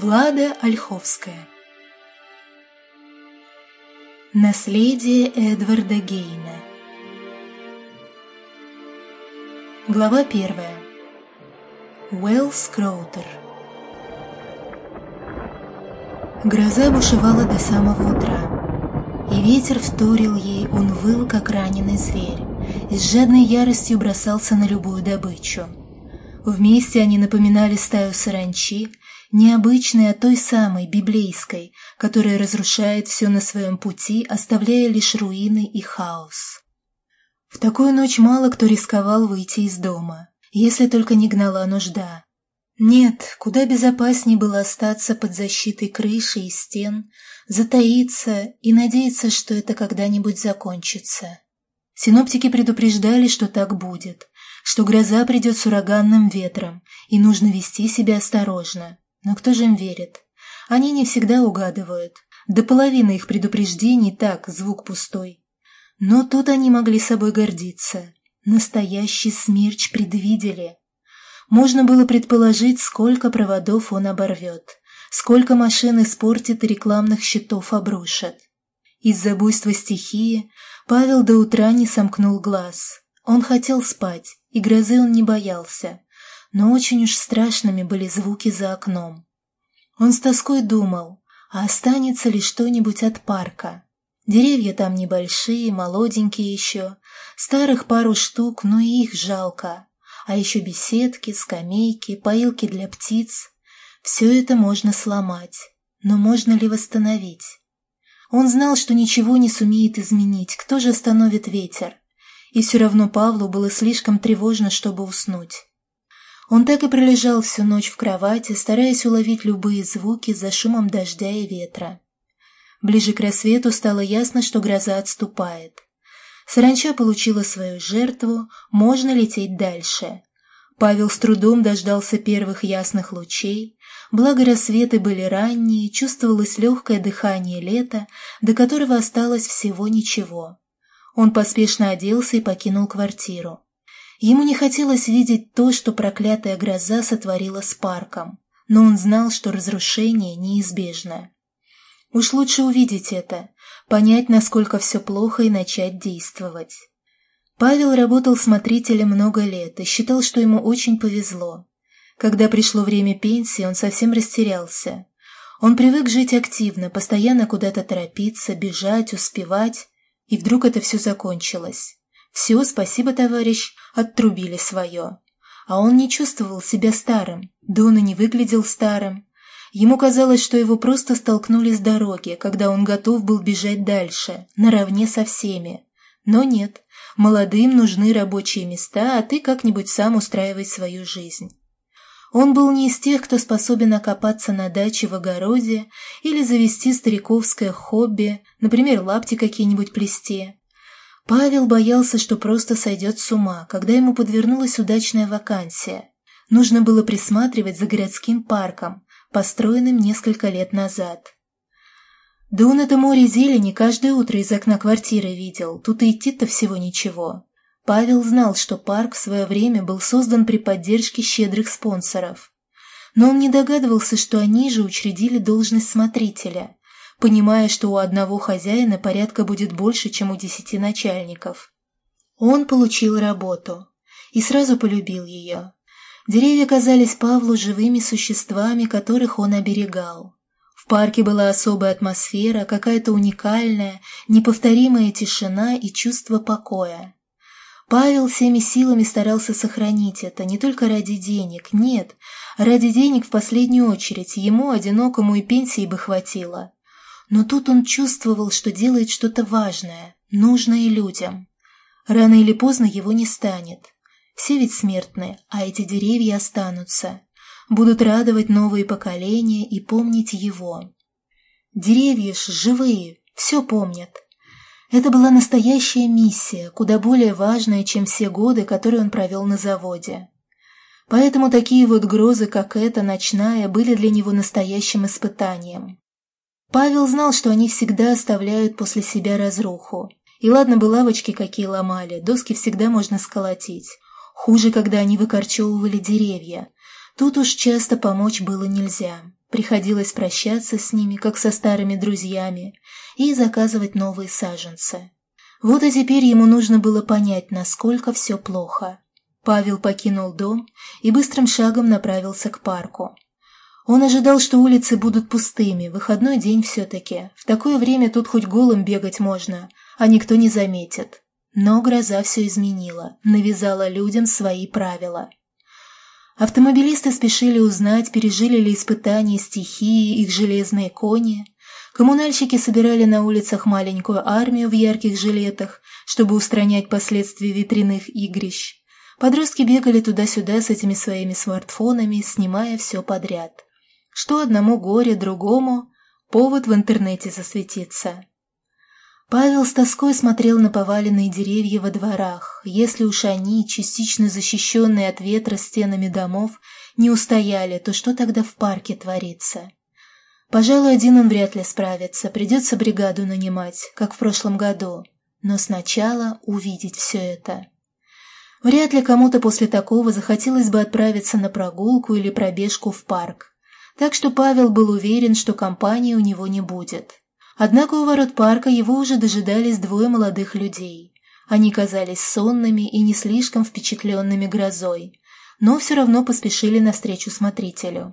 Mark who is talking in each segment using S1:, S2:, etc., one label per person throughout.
S1: Влада Ольховская. Наследие Эдварда Гейна. Глава первая. Уэллс Кроутер Гроза бушевала до самого утра, и ветер вторил ей, он выл, как раненый зверь, и с жадной яростью бросался на любую добычу. Вместе они напоминали стаю саранчи, не обычной, а той самой, библейской, которая разрушает все на своем пути, оставляя лишь руины и хаос. В такую ночь мало кто рисковал выйти из дома, если только не гнала нужда. Нет, куда безопаснее было остаться под защитой крыши и стен, затаиться и надеяться, что это когда-нибудь закончится. Синоптики предупреждали, что так будет, что гроза придет с ураганным ветром, и нужно вести себя осторожно. Но кто же им верит? Они не всегда угадывают. До половины их предупреждений так, звук пустой. Но тут они могли собой гордиться. Настоящий смерч предвидели. Можно было предположить, сколько проводов он оборвет, сколько машин испортит и рекламных щитов обрушит. Из-за буйства стихии Павел до утра не сомкнул глаз. Он хотел спать, и грозы он не боялся, но очень уж страшными были звуки за окном. Он с тоской думал, а останется ли что-нибудь от парка. Деревья там небольшие, молоденькие еще, старых пару штук, но и их жалко. А еще беседки, скамейки, поилки для птиц. Все это можно сломать, но можно ли восстановить? Он знал, что ничего не сумеет изменить, кто же остановит ветер? И все равно Павлу было слишком тревожно, чтобы уснуть. Он так и пролежал всю ночь в кровати, стараясь уловить любые звуки за шумом дождя и ветра. Ближе к рассвету стало ясно, что гроза отступает. Саранча получила свою жертву, можно лететь дальше. Павел с трудом дождался первых ясных лучей, благо рассветы были ранние, чувствовалось легкое дыхание лета, до которого осталось всего ничего. Он поспешно оделся и покинул квартиру. Ему не хотелось видеть то, что проклятая гроза сотворила с парком, но он знал, что разрушение неизбежно. Уж лучше увидеть это, понять, насколько все плохо и начать действовать. Павел работал смотрителем много лет и считал, что ему очень повезло. Когда пришло время пенсии, он совсем растерялся. Он привык жить активно, постоянно куда-то торопиться, бежать, успевать, и вдруг это все закончилось. Все, спасибо, товарищ, оттрубили свое. А он не чувствовал себя старым, да он и не выглядел старым. Ему казалось, что его просто столкнули с дороги, когда он готов был бежать дальше, наравне со всеми. Но нет, молодым нужны рабочие места, а ты как-нибудь сам устраивай свою жизнь. Он был не из тех, кто способен окопаться на даче в огороде или завести стариковское хобби, например, лапти какие-нибудь плести. Павел боялся, что просто сойдет с ума, когда ему подвернулась удачная вакансия. Нужно было присматривать за городским парком, построенным несколько лет назад. Да он это море зелени каждое утро из окна квартиры видел, тут и идти-то всего ничего. Павел знал, что парк в свое время был создан при поддержке щедрых спонсоров. Но он не догадывался, что они же учредили должность смотрителя, понимая, что у одного хозяина порядка будет больше, чем у десяти начальников. Он получил работу и сразу полюбил ее. Деревья казались Павлу живыми существами, которых он оберегал парке была особая атмосфера, какая-то уникальная, неповторимая тишина и чувство покоя. Павел всеми силами старался сохранить это, не только ради денег, нет, ради денег в последнюю очередь, ему, одинокому и пенсии бы хватило. Но тут он чувствовал, что делает что-то важное, нужное людям. Рано или поздно его не станет. Все ведь смертны, а эти деревья останутся будут радовать новые поколения и помнить его. Деревья ж живые, все помнят. Это была настоящая миссия, куда более важная, чем все годы, которые он провел на заводе. Поэтому такие вот грозы, как эта ночная, были для него настоящим испытанием. Павел знал, что они всегда оставляют после себя разруху. И ладно бы лавочки какие ломали, доски всегда можно сколотить. Хуже, когда они выкорчевывали деревья, Тут уж часто помочь было нельзя. Приходилось прощаться с ними, как со старыми друзьями, и заказывать новые саженцы. Вот и теперь ему нужно было понять, насколько все плохо. Павел покинул дом и быстрым шагом направился к парку. Он ожидал, что улицы будут пустыми, выходной день все-таки. В такое время тут хоть голым бегать можно, а никто не заметит. Но гроза все изменила, навязала людям свои правила. Автомобилисты спешили узнать, пережили ли испытания стихии их железные кони. Коммунальщики собирали на улицах маленькую армию в ярких жилетах, чтобы устранять последствия ветряных игрищ. Подростки бегали туда-сюда с этими своими смартфонами, снимая все подряд. Что одному горе, другому – повод в интернете засветиться. Павел с тоской смотрел на поваленные деревья во дворах. Если уж они, частично защищенные от ветра стенами домов, не устояли, то что тогда в парке творится? Пожалуй, один он вряд ли справится, придется бригаду нанимать, как в прошлом году. Но сначала увидеть все это. Вряд ли кому-то после такого захотелось бы отправиться на прогулку или пробежку в парк. Так что Павел был уверен, что компании у него не будет. Однако у ворот парка его уже дожидались двое молодых людей. Они казались сонными и не слишком впечатленными грозой, но все равно поспешили навстречу смотрителю.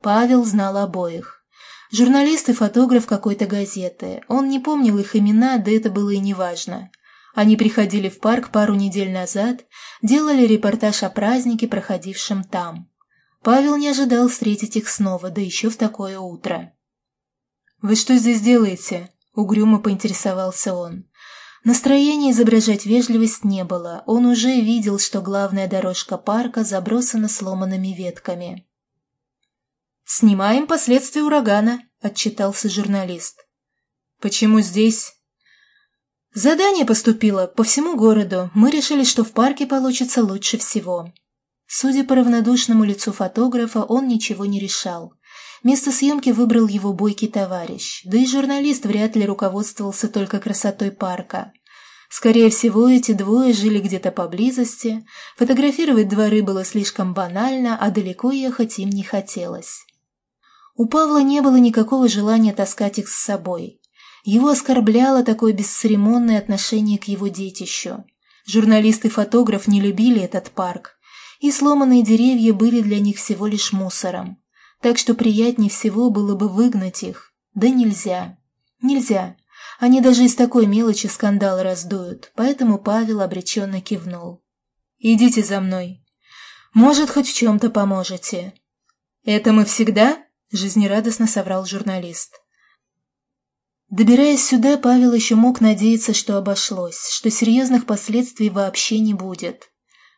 S1: Павел знал обоих. Журналист и фотограф какой-то газеты. Он не помнил их имена, да это было и неважно. Они приходили в парк пару недель назад, делали репортаж о празднике, проходившем там. Павел не ожидал встретить их снова, да еще в такое утро. «Вы что здесь делаете?» — угрюмо поинтересовался он. Настроения изображать вежливость не было, он уже видел, что главная дорожка парка забросана сломанными ветками. «Снимаем последствия урагана», — отчитался журналист. «Почему здесь?» Задание поступило по всему городу. Мы решили, что в парке получится лучше всего. Судя по равнодушному лицу фотографа, он ничего не решал. Место съемки выбрал его бойкий товарищ, да и журналист вряд ли руководствовался только красотой парка. Скорее всего, эти двое жили где-то поблизости, фотографировать дворы было слишком банально, а далеко ехать им не хотелось. У Павла не было никакого желания таскать их с собой. Его оскорбляло такое бесцеремонное отношение к его детищу. Журналист и фотограф не любили этот парк, и сломанные деревья были для них всего лишь мусором. Так что приятнее всего было бы выгнать их. Да нельзя. Нельзя. Они даже из такой мелочи скандал раздуют, поэтому Павел обреченно кивнул. «Идите за мной. Может, хоть в чем-то поможете». «Это мы всегда?» – жизнерадостно соврал журналист. Добираясь сюда, Павел еще мог надеяться, что обошлось, что серьезных последствий вообще не будет.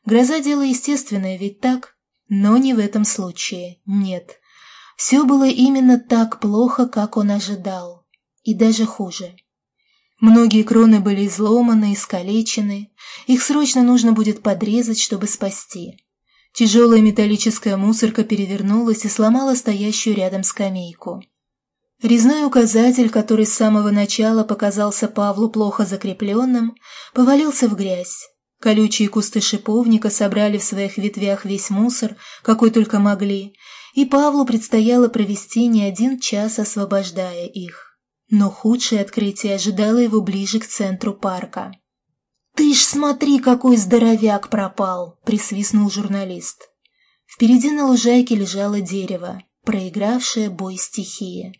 S1: Гроза – дело естественное, ведь так? Но не в этом случае, нет. Все было именно так плохо, как он ожидал. И даже хуже. Многие кроны были изломаны, искалечены. Их срочно нужно будет подрезать, чтобы спасти. Тяжелая металлическая мусорка перевернулась и сломала стоящую рядом скамейку. Резной указатель, который с самого начала показался Павлу плохо закрепленным, повалился в грязь. Колючие кусты шиповника собрали в своих ветвях весь мусор, какой только могли, и Павлу предстояло провести не один час, освобождая их. Но худшее открытие ожидало его ближе к центру парка. «Ты ж смотри, какой здоровяк пропал!» – присвистнул журналист. Впереди на лужайке лежало дерево, проигравшее бой стихии.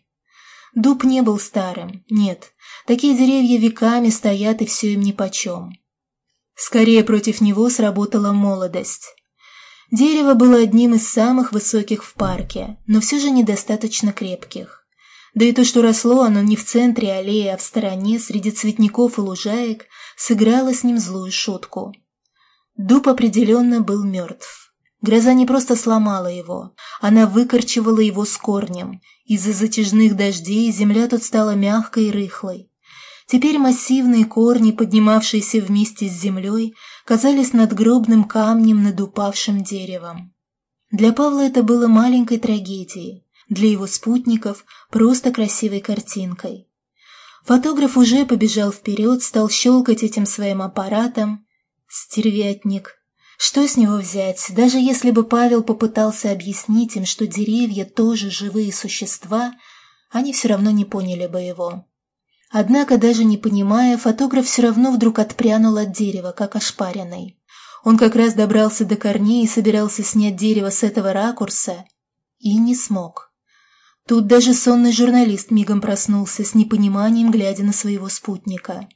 S1: Дуб не был старым, нет, такие деревья веками стоят и все им нипочем. Скорее против него сработала молодость. Дерево было одним из самых высоких в парке, но все же недостаточно крепких. Да и то, что росло оно не в центре аллеи, а в стороне, среди цветников и лужаек, сыграло с ним злую шутку. Дуб определенно был мертв. Гроза не просто сломала его, она выкорчевала его с корнем. Из-за затяжных дождей земля тут стала мягкой и рыхлой. Теперь массивные корни, поднимавшиеся вместе с землей, казались надгробным камнем над упавшим деревом. Для Павла это было маленькой трагедией, для его спутников – просто красивой картинкой. Фотограф уже побежал вперед, стал щелкать этим своим аппаратом. Стервятник. Что с него взять, даже если бы Павел попытался объяснить им, что деревья тоже живые существа, они все равно не поняли бы его. Однако, даже не понимая, фотограф все равно вдруг отпрянул от дерева, как ошпаренный. Он как раз добрался до корней и собирался снять дерево с этого ракурса, и не смог. Тут даже сонный журналист мигом проснулся с непониманием, глядя на своего спутника.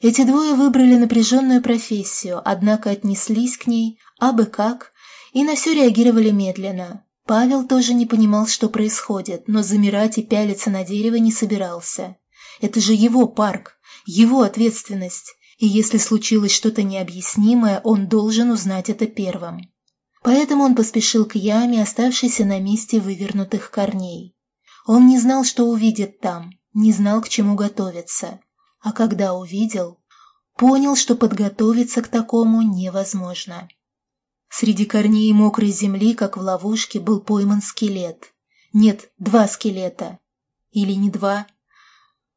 S1: Эти двое выбрали напряженную профессию, однако отнеслись к ней абы как и на все реагировали медленно. Павел тоже не понимал, что происходит, но замирать и пялиться на дерево не собирался. Это же его парк, его ответственность, и если случилось что-то необъяснимое, он должен узнать это первым. Поэтому он поспешил к яме, оставшейся на месте вывернутых корней. Он не знал, что увидит там, не знал, к чему готовиться. А когда увидел, понял, что подготовиться к такому невозможно. Среди корней мокрой земли, как в ловушке, был пойман скелет. Нет, два скелета. Или не два.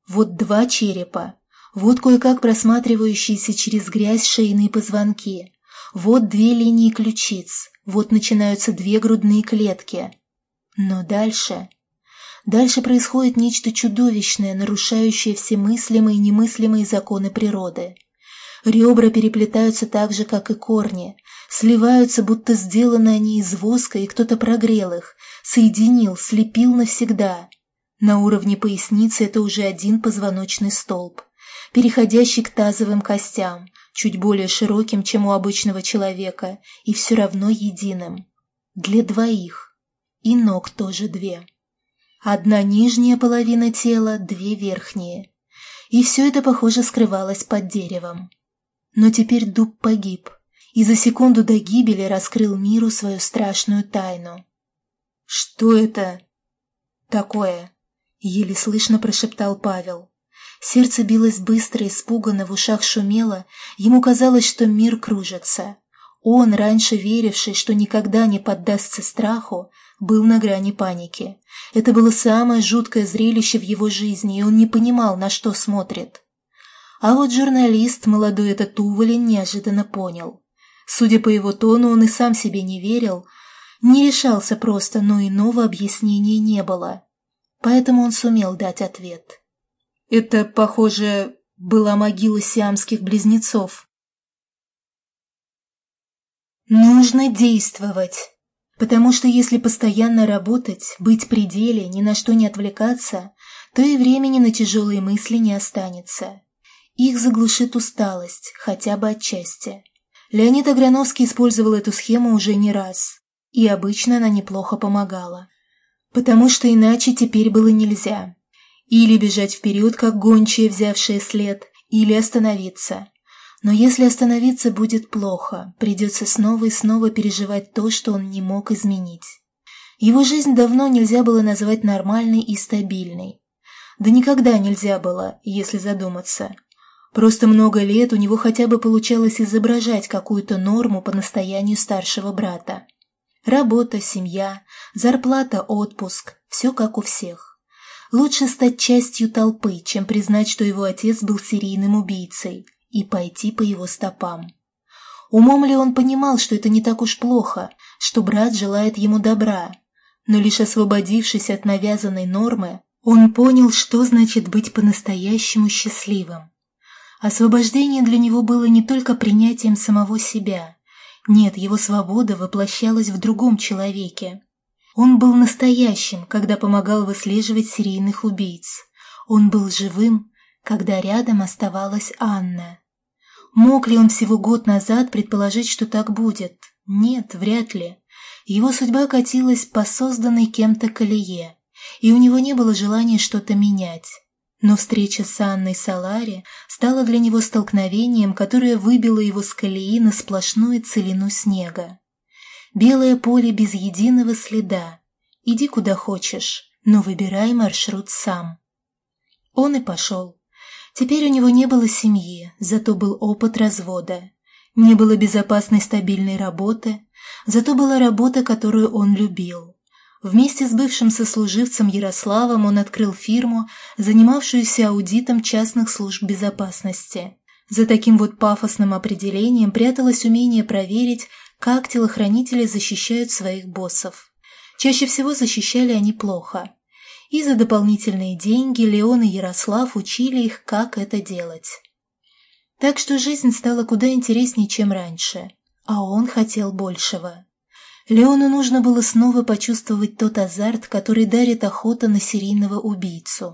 S1: Вот два черепа. Вот кое-как просматривающиеся через грязь шейные позвонки. Вот две линии ключиц. Вот начинаются две грудные клетки. Но дальше... Дальше происходит нечто чудовищное, нарушающее все мыслимые и немыслимые законы природы. Ребра переплетаются так же, как и корни, сливаются, будто сделаны они из воска, и кто-то прогрел их, соединил, слепил навсегда. На уровне поясницы это уже один позвоночный столб, переходящий к тазовым костям, чуть более широким, чем у обычного человека, и все равно единым. Для двоих. И ног тоже две. Одна нижняя половина тела, две верхние. И все это, похоже, скрывалось под деревом. Но теперь дуб погиб, и за секунду до гибели раскрыл миру свою страшную тайну. «Что это такое?» — еле слышно прошептал Павел. Сердце билось быстро, испуганно, в ушах шумело. Ему казалось, что мир кружится. Он, раньше веривший, что никогда не поддастся страху, был на грани паники. Это было самое жуткое зрелище в его жизни, и он не понимал, на что смотрит. А вот журналист, молодой этот уволень, неожиданно понял. Судя по его тону, он и сам себе не верил. Не решался просто, но иного объяснения не было. Поэтому он сумел дать ответ. Это, похоже, была могила сиамских близнецов. Нужно действовать. Потому что если постоянно работать, быть при деле, ни на что не отвлекаться, то и времени на тяжелые мысли не останется. Их заглушит усталость, хотя бы отчасти. Леонид Аграновский использовал эту схему уже не раз, и обычно она неплохо помогала. Потому что иначе теперь было нельзя. Или бежать вперед, как гончие, взявшие след, или остановиться. Но если остановиться будет плохо, придется снова и снова переживать то, что он не мог изменить. Его жизнь давно нельзя было назвать нормальной и стабильной. Да никогда нельзя было, если задуматься. Просто много лет у него хотя бы получалось изображать какую-то норму по настоянию старшего брата. Работа, семья, зарплата, отпуск – все как у всех. Лучше стать частью толпы, чем признать, что его отец был серийным убийцей, и пойти по его стопам. Умом ли он понимал, что это не так уж плохо, что брат желает ему добра, но лишь освободившись от навязанной нормы, он понял, что значит быть по-настоящему счастливым. Освобождение для него было не только принятием самого себя. Нет, его свобода воплощалась в другом человеке, он был настоящим, когда помогал выслеживать серийных убийц. Он был живым, когда рядом оставалась Анна. Мог ли он всего год назад предположить, что так будет? Нет, вряд ли. Его судьба катилась по созданной кем-то колее, и у него не было желания что-то менять. Но встреча с Анной Салари стала для него столкновением, которое выбило его с колеи на сплошную целину снега. Белое поле без единого следа. Иди куда хочешь, но выбирай маршрут сам. Он и пошел. Теперь у него не было семьи, зато был опыт развода. Не было безопасной стабильной работы, зато была работа, которую он любил. Вместе с бывшим сослуживцем Ярославом он открыл фирму, занимавшуюся аудитом частных служб безопасности. За таким вот пафосным определением пряталось умение проверить, как телохранители защищают своих боссов. Чаще всего защищали они плохо. И за дополнительные деньги Леон и Ярослав учили их, как это делать. Так что жизнь стала куда интереснее, чем раньше. А он хотел большего. Леону нужно было снова почувствовать тот азарт, который дарит охота на серийного убийцу.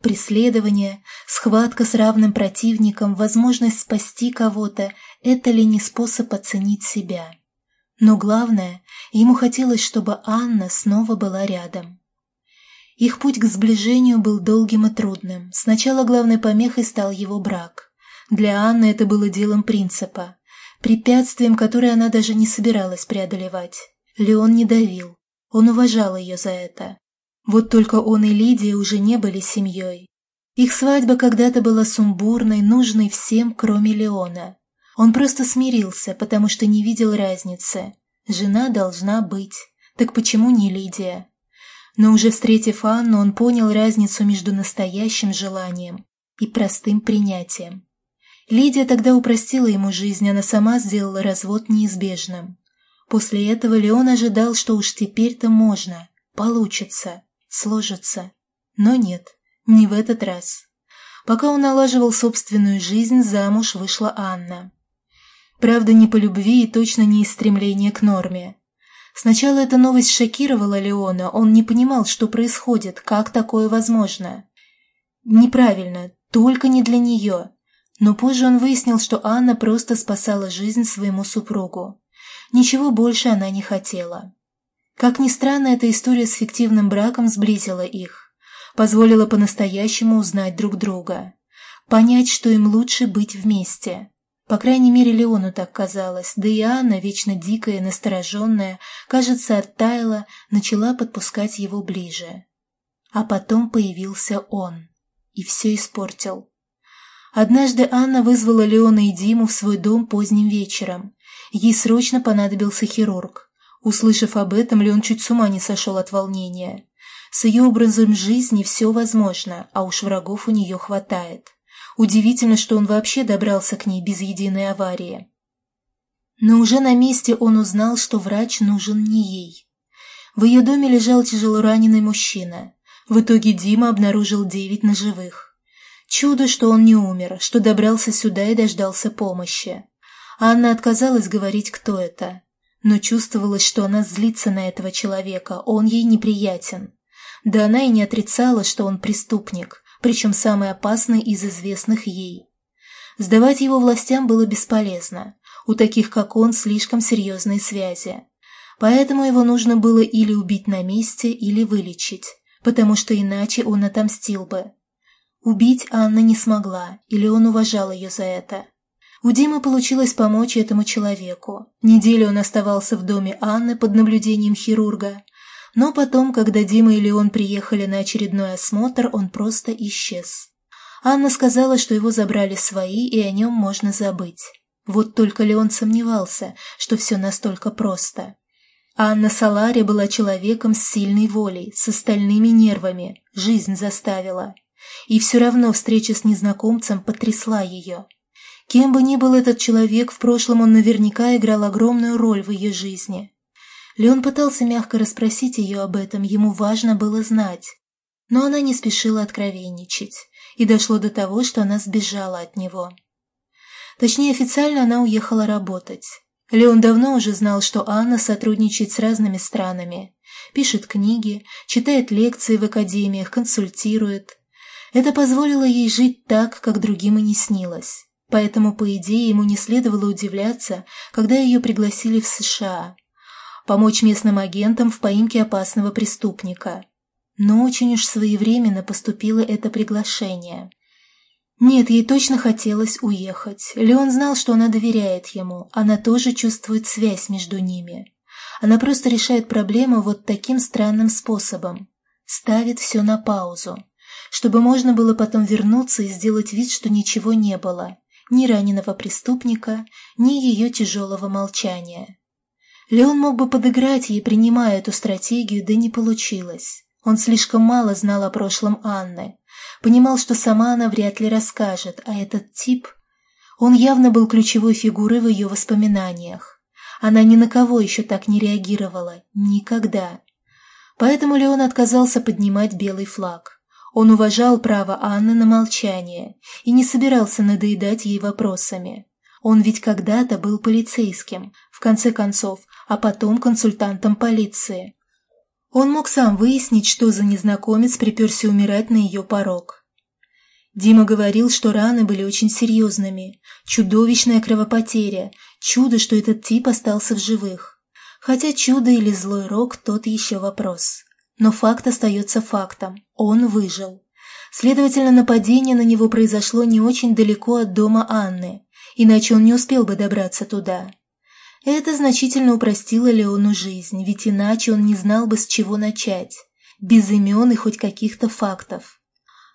S1: Преследование, схватка с равным противником, возможность спасти кого-то – это ли не способ оценить себя? Но главное, ему хотелось, чтобы Анна снова была рядом. Их путь к сближению был долгим и трудным. Сначала главной помехой стал его брак. Для Анны это было делом принципа, препятствием, которое она даже не собиралась преодолевать. Леон не давил, он уважал ее за это. Вот только он и Лидия уже не были семьей. Их свадьба когда-то была сумбурной, нужной всем, кроме Леона. Он просто смирился, потому что не видел разницы. Жена должна быть. Так почему не Лидия? Но уже встретив Анну, он понял разницу между настоящим желанием и простым принятием. Лидия тогда упростила ему жизнь, она сама сделала развод неизбежным. После этого Леон ожидал, что уж теперь-то можно, получится сложится. Но нет, не в этот раз. Пока он налаживал собственную жизнь, замуж вышла Анна. Правда, не по любви и точно не из стремления к норме. Сначала эта новость шокировала Леона, он не понимал, что происходит, как такое возможно. Неправильно, только не для нее. Но позже он выяснил, что Анна просто спасала жизнь своему супругу. Ничего больше она не хотела. Как ни странно, эта история с фиктивным браком сблизила их, позволила по-настоящему узнать друг друга, понять, что им лучше быть вместе. По крайней мере, Леону так казалось, да и Анна, вечно дикая настороженная, кажется, оттаяла, начала подпускать его ближе. А потом появился он и все испортил. Однажды Анна вызвала Леона и Диму в свой дом поздним вечером. Ей срочно понадобился хирург. Услышав об этом, Леон чуть с ума не сошел от волнения. С ее образом жизни все возможно, а уж врагов у нее хватает. Удивительно, что он вообще добрался к ней без единой аварии. Но уже на месте он узнал, что врач нужен не ей. В ее доме лежал тяжелораненый мужчина. В итоге Дима обнаружил девять ножевых. Чудо, что он не умер, что добрался сюда и дождался помощи. Анна отказалась говорить, кто это но чувствовалось, что она злится на этого человека, он ей неприятен. Да она и не отрицала, что он преступник, причем самый опасный из известных ей. Сдавать его властям было бесполезно, у таких, как он, слишком серьезные связи. Поэтому его нужно было или убить на месте, или вылечить, потому что иначе он отомстил бы. Убить Анна не смогла, или он уважал ее за это. У Димы получилось помочь этому человеку. Неделю он оставался в доме Анны под наблюдением хирурга. Но потом, когда Дима и Леон приехали на очередной осмотр, он просто исчез. Анна сказала, что его забрали свои, и о нем можно забыть. Вот только Леон сомневался, что все настолько просто. Анна Салари была человеком с сильной волей, с остальными нервами, жизнь заставила. И все равно встреча с незнакомцем потрясла ее. Кем бы ни был этот человек, в прошлом он наверняка играл огромную роль в ее жизни. Леон пытался мягко расспросить ее об этом, ему важно было знать. Но она не спешила откровенничать, и дошло до того, что она сбежала от него. Точнее, официально она уехала работать. Леон давно уже знал, что Анна сотрудничает с разными странами, пишет книги, читает лекции в академиях, консультирует. Это позволило ей жить так, как другим и не снилось. Поэтому, по идее, ему не следовало удивляться, когда ее пригласили в США. Помочь местным агентам в поимке опасного преступника. Но очень уж своевременно поступило это приглашение. Нет, ей точно хотелось уехать. Леон знал, что она доверяет ему, она тоже чувствует связь между ними. Она просто решает проблему вот таким странным способом. Ставит все на паузу, чтобы можно было потом вернуться и сделать вид, что ничего не было ни раненого преступника, ни ее тяжелого молчания. Леон мог бы подыграть ей, принимая эту стратегию, да не получилось. Он слишком мало знал о прошлом Анны, понимал, что сама она вряд ли расскажет, а этот тип... Он явно был ключевой фигурой в ее воспоминаниях. Она ни на кого еще так не реагировала. Никогда. Поэтому Леон отказался поднимать белый флаг. Он уважал право Анны на молчание и не собирался надоедать ей вопросами. Он ведь когда-то был полицейским, в конце концов, а потом консультантом полиции. Он мог сам выяснить, что за незнакомец приперся умирать на ее порог. Дима говорил, что раны были очень серьезными, чудовищная кровопотеря, чудо, что этот тип остался в живых. Хотя чудо или злой рок – тот еще вопрос. Но факт остается фактом – он выжил. Следовательно, нападение на него произошло не очень далеко от дома Анны, иначе он не успел бы добраться туда. Это значительно упростило Леону жизнь, ведь иначе он не знал бы, с чего начать, без имен и хоть каких-то фактов.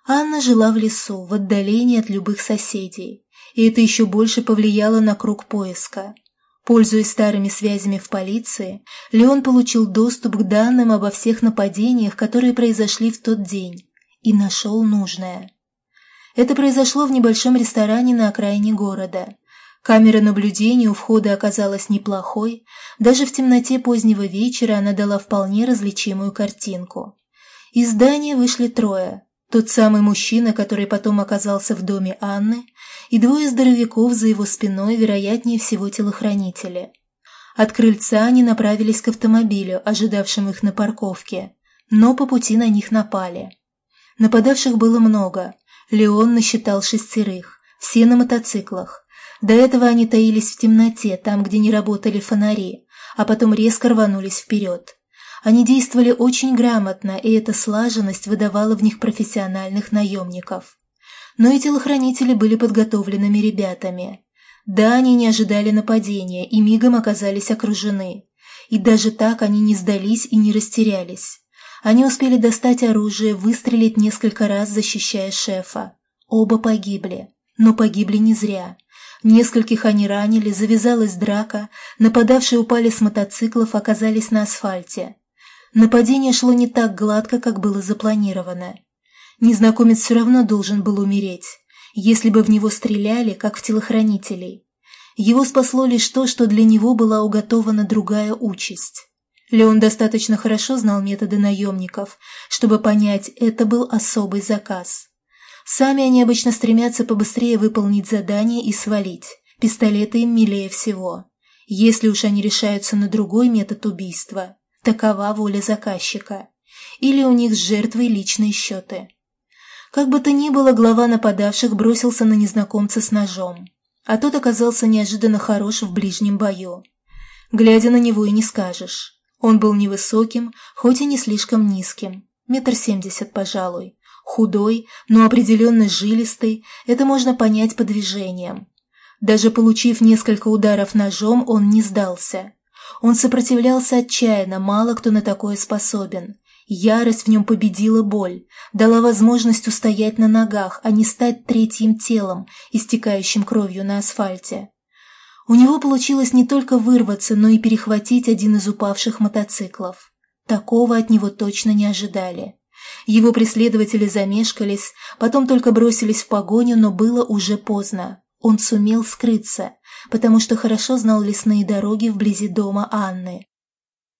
S1: Анна жила в лесу, в отдалении от любых соседей, и это еще больше повлияло на круг поиска. Пользуясь старыми связями в полиции, Леон получил доступ к данным обо всех нападениях, которые произошли в тот день, и нашел нужное. Это произошло в небольшом ресторане на окраине города. Камера наблюдения у входа оказалась неплохой, даже в темноте позднего вечера она дала вполне различимую картинку. Из здания вышли трое. Тот самый мужчина, который потом оказался в доме Анны, и двое здоровяков за его спиной, вероятнее всего, телохранители. От крыльца они направились к автомобилю, ожидавшему их на парковке, но по пути на них напали. Нападавших было много, Леон насчитал шестерых, все на мотоциклах. До этого они таились в темноте, там, где не работали фонари, а потом резко рванулись вперед. Они действовали очень грамотно, и эта слаженность выдавала в них профессиональных наемников. Но и телохранители были подготовленными ребятами. Да, они не ожидали нападения и мигом оказались окружены. И даже так они не сдались и не растерялись. Они успели достать оружие, выстрелить несколько раз, защищая шефа. Оба погибли. Но погибли не зря. Нескольких они ранили, завязалась драка, нападавшие упали с мотоциклов, оказались на асфальте. Нападение шло не так гладко, как было запланировано. Незнакомец все равно должен был умереть, если бы в него стреляли, как в телохранителей. Его спасло лишь то, что для него была уготована другая участь. Леон достаточно хорошо знал методы наемников, чтобы понять, это был особый заказ. Сами они обычно стремятся побыстрее выполнить задание и свалить. Пистолеты им милее всего. Если уж они решаются на другой метод убийства, такова воля заказчика. Или у них с жертвой личные счеты. Как бы то ни было, глава нападавших бросился на незнакомца с ножом, а тот оказался неожиданно хорош в ближнем бою. Глядя на него и не скажешь. Он был невысоким, хоть и не слишком низким, метр семьдесят, пожалуй. Худой, но определенно жилистый, это можно понять по движениям. Даже получив несколько ударов ножом, он не сдался. Он сопротивлялся отчаянно, мало кто на такое способен. Ярость в нем победила боль, дала возможность устоять на ногах, а не стать третьим телом, истекающим кровью на асфальте. У него получилось не только вырваться, но и перехватить один из упавших мотоциклов. Такого от него точно не ожидали. Его преследователи замешкались, потом только бросились в погоню, но было уже поздно. Он сумел скрыться, потому что хорошо знал лесные дороги вблизи дома Анны.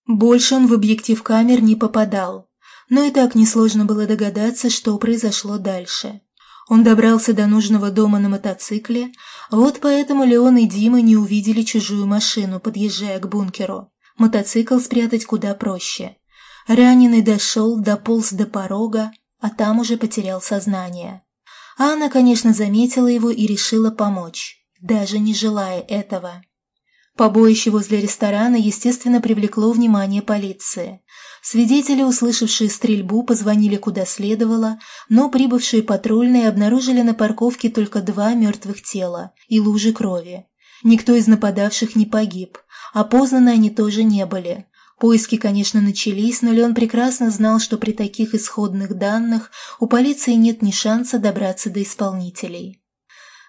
S1: Больше он в объектив камер не попадал, но и так несложно было догадаться, что произошло дальше. Он добрался до нужного дома на мотоцикле, вот поэтому Леон и Дима не увидели чужую машину, подъезжая к бункеру. Мотоцикл спрятать куда проще. Раненый дошел, дополз до порога, а там уже потерял сознание. Анна, конечно, заметила его и решила помочь, даже не желая этого. Побоище возле ресторана, естественно, привлекло внимание полиции. Свидетели, услышавшие стрельбу, позвонили куда следовало, но прибывшие патрульные обнаружили на парковке только два мертвых тела и лужи крови. Никто из нападавших не погиб, опознаны они тоже не были. Поиски, конечно, начались, но Леон прекрасно знал, что при таких исходных данных у полиции нет ни шанса добраться до исполнителей.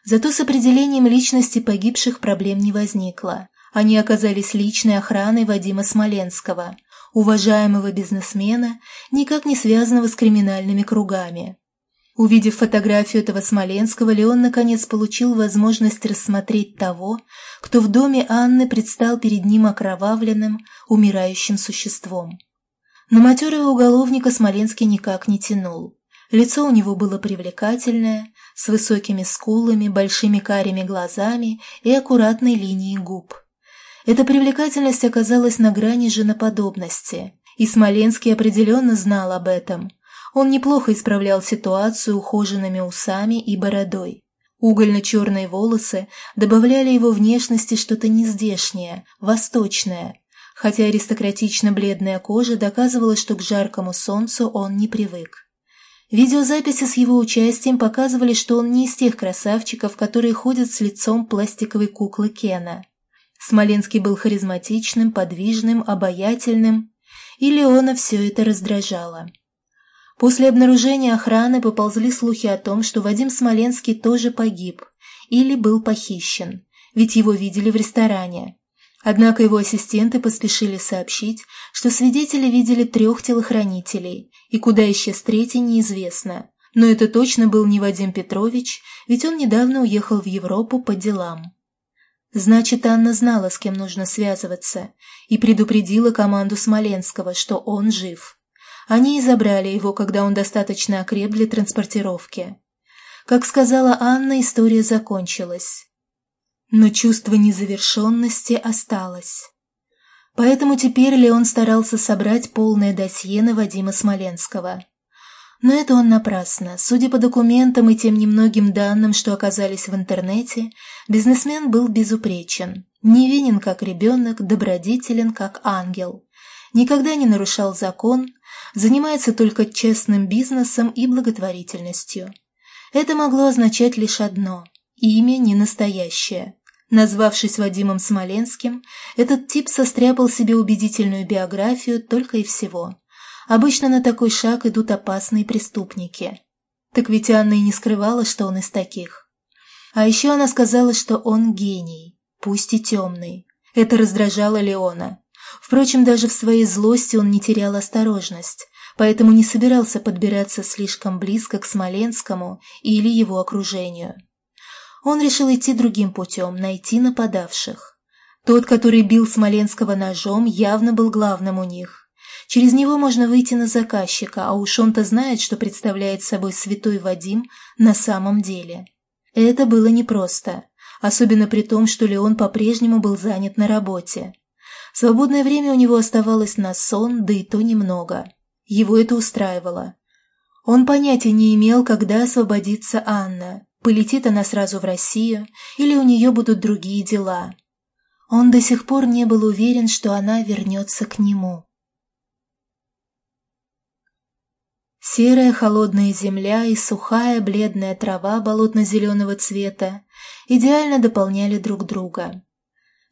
S1: Зато с определением личности погибших проблем не возникло. Они оказались личной охраной Вадима Смоленского, уважаемого бизнесмена, никак не связанного с криминальными кругами. Увидев фотографию этого Смоленского, Леон наконец получил возможность рассмотреть того, кто в доме Анны предстал перед ним окровавленным, умирающим существом. На матерого уголовника Смоленский никак не тянул. Лицо у него было привлекательное, с высокими скулами, большими карими глазами и аккуратной линией губ. Эта привлекательность оказалась на грани женоподобности, и Смоленский определенно знал об этом – он неплохо исправлял ситуацию ухоженными усами и бородой. Угольно-черные волосы добавляли его внешности что-то нездешнее, восточное, хотя аристократично-бледная кожа доказывала, что к жаркому солнцу он не привык. Видеозаписи с его участием показывали, что он не из тех красавчиков, которые ходят с лицом пластиковой куклы Кена. Смоленский был харизматичным, подвижным, обаятельным, и Леона все это раздражало. После обнаружения охраны поползли слухи о том, что Вадим Смоленский тоже погиб или был похищен, ведь его видели в ресторане. Однако его ассистенты поспешили сообщить, что свидетели видели трех телохранителей, и куда исчез третий неизвестно. Но это точно был не Вадим Петрович, ведь он недавно уехал в Европу по делам. Значит, Анна знала, с кем нужно связываться, и предупредила команду Смоленского, что он жив. Они и забрали его, когда он достаточно окреп для транспортировки. Как сказала Анна, история закончилась. Но чувство незавершенности осталось. Поэтому теперь Леон старался собрать полное досье на Вадима Смоленского. Но это он напрасно. Судя по документам и тем немногим данным, что оказались в интернете, бизнесмен был безупречен. Невинен как ребенок, добродетелен как ангел. Никогда не нарушал закон, занимается только честным бизнесом и благотворительностью. Это могло означать лишь одно – имя не настоящее. Назвавшись Вадимом Смоленским, этот тип состряпал себе убедительную биографию только и всего. Обычно на такой шаг идут опасные преступники. Так ведь Анна и не скрывала, что он из таких. А еще она сказала, что он гений, пусть и темный. Это раздражало Леона. Впрочем, даже в своей злости он не терял осторожность, поэтому не собирался подбираться слишком близко к Смоленскому или его окружению. Он решил идти другим путем, найти нападавших. Тот, который бил Смоленского ножом, явно был главным у них. Через него можно выйти на заказчика, а уж он-то знает, что представляет собой святой Вадим на самом деле. Это было непросто, особенно при том, что Леон по-прежнему был занят на работе. Свободное время у него оставалось на сон, да и то немного. Его это устраивало. Он понятия не имел, когда освободится Анна. Полетит она сразу в Россию, или у нее будут другие дела. Он до сих пор не был уверен, что она вернется к нему. Серая холодная земля и сухая бледная трава болотно-зеленого цвета идеально дополняли друг друга.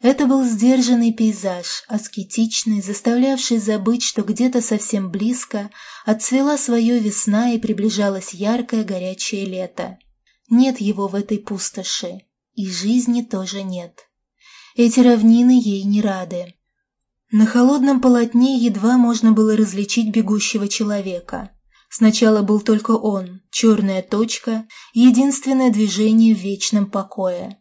S1: Это был сдержанный пейзаж, аскетичный, заставлявший забыть, что где-то совсем близко отцвела свое весна и приближалось яркое горячее лето. Нет его в этой пустоши, и жизни тоже нет. Эти равнины ей не рады. На холодном полотне едва можно было различить бегущего человека. Сначала был только он, черная точка, единственное движение в вечном покое.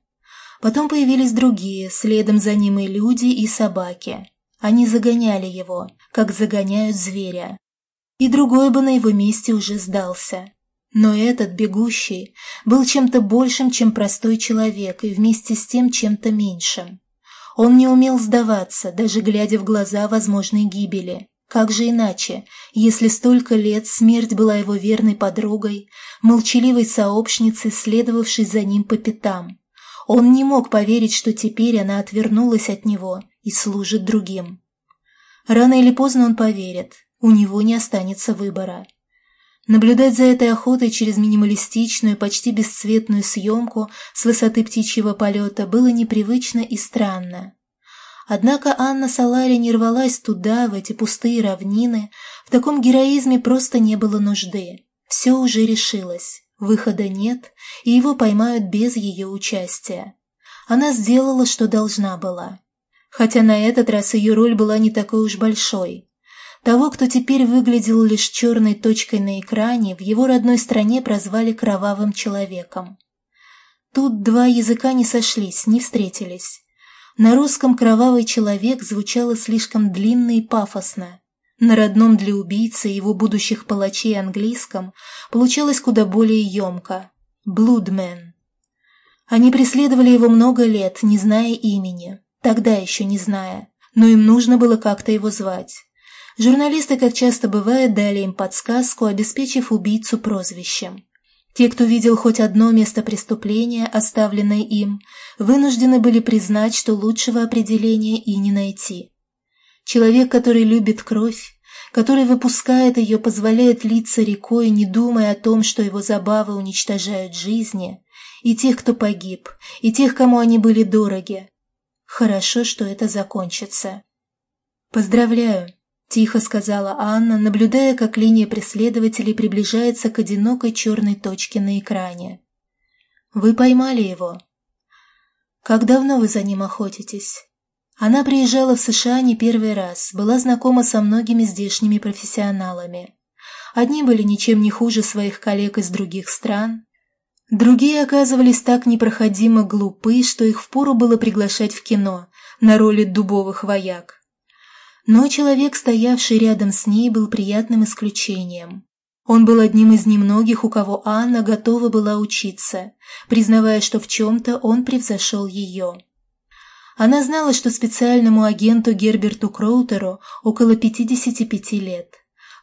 S1: Потом появились другие, следом за ним и люди, и собаки. Они загоняли его, как загоняют зверя. И другой бы на его месте уже сдался. Но этот, бегущий, был чем-то большим, чем простой человек, и вместе с тем чем-то меньшим. Он не умел сдаваться, даже глядя в глаза возможной гибели. Как же иначе, если столько лет смерть была его верной подругой, молчаливой сообщницей, следовавшей за ним по пятам? Он не мог поверить, что теперь она отвернулась от него и служит другим. Рано или поздно он поверит, у него не останется выбора. Наблюдать за этой охотой через минималистичную, почти бесцветную съемку с высоты птичьего полета было непривычно и странно. Однако Анна Салари не рвалась туда, в эти пустые равнины, в таком героизме просто не было нужды. Все уже решилось. Выхода нет, и его поймают без ее участия. Она сделала, что должна была. Хотя на этот раз ее роль была не такой уж большой. Того, кто теперь выглядел лишь черной точкой на экране, в его родной стране прозвали кровавым человеком. Тут два языка не сошлись, не встретились. На русском «кровавый человек» звучало слишком длинно и пафосно. На родном для убийцы его будущих палачей английском получалось куда более емко. «Блудмен». Они преследовали его много лет, не зная имени, тогда еще не зная, но им нужно было как-то его звать. Журналисты, как часто бывает, дали им подсказку, обеспечив убийцу прозвищем. Те, кто видел хоть одно место преступления, оставленное им, вынуждены были признать, что лучшего определения и не найти. Человек, который любит кровь, который выпускает ее, позволяет литься рекой, не думая о том, что его забавы уничтожают жизни, и тех, кто погиб, и тех, кому они были дороги. Хорошо, что это закончится. Поздравляю, — тихо сказала Анна, наблюдая, как линия преследователей приближается к одинокой черной точке на экране. «Вы поймали его?» «Как давно вы за ним охотитесь?» Она приезжала в США не первый раз, была знакома со многими здешними профессионалами. Одни были ничем не хуже своих коллег из других стран, другие оказывались так непроходимо глупы, что их впору было приглашать в кино на роли дубовых вояк. Но человек, стоявший рядом с ней, был приятным исключением. Он был одним из немногих, у кого Анна готова была учиться, признавая, что в чем-то он превзошел ее. Она знала, что специальному агенту Герберту Кроутеру около 55 лет,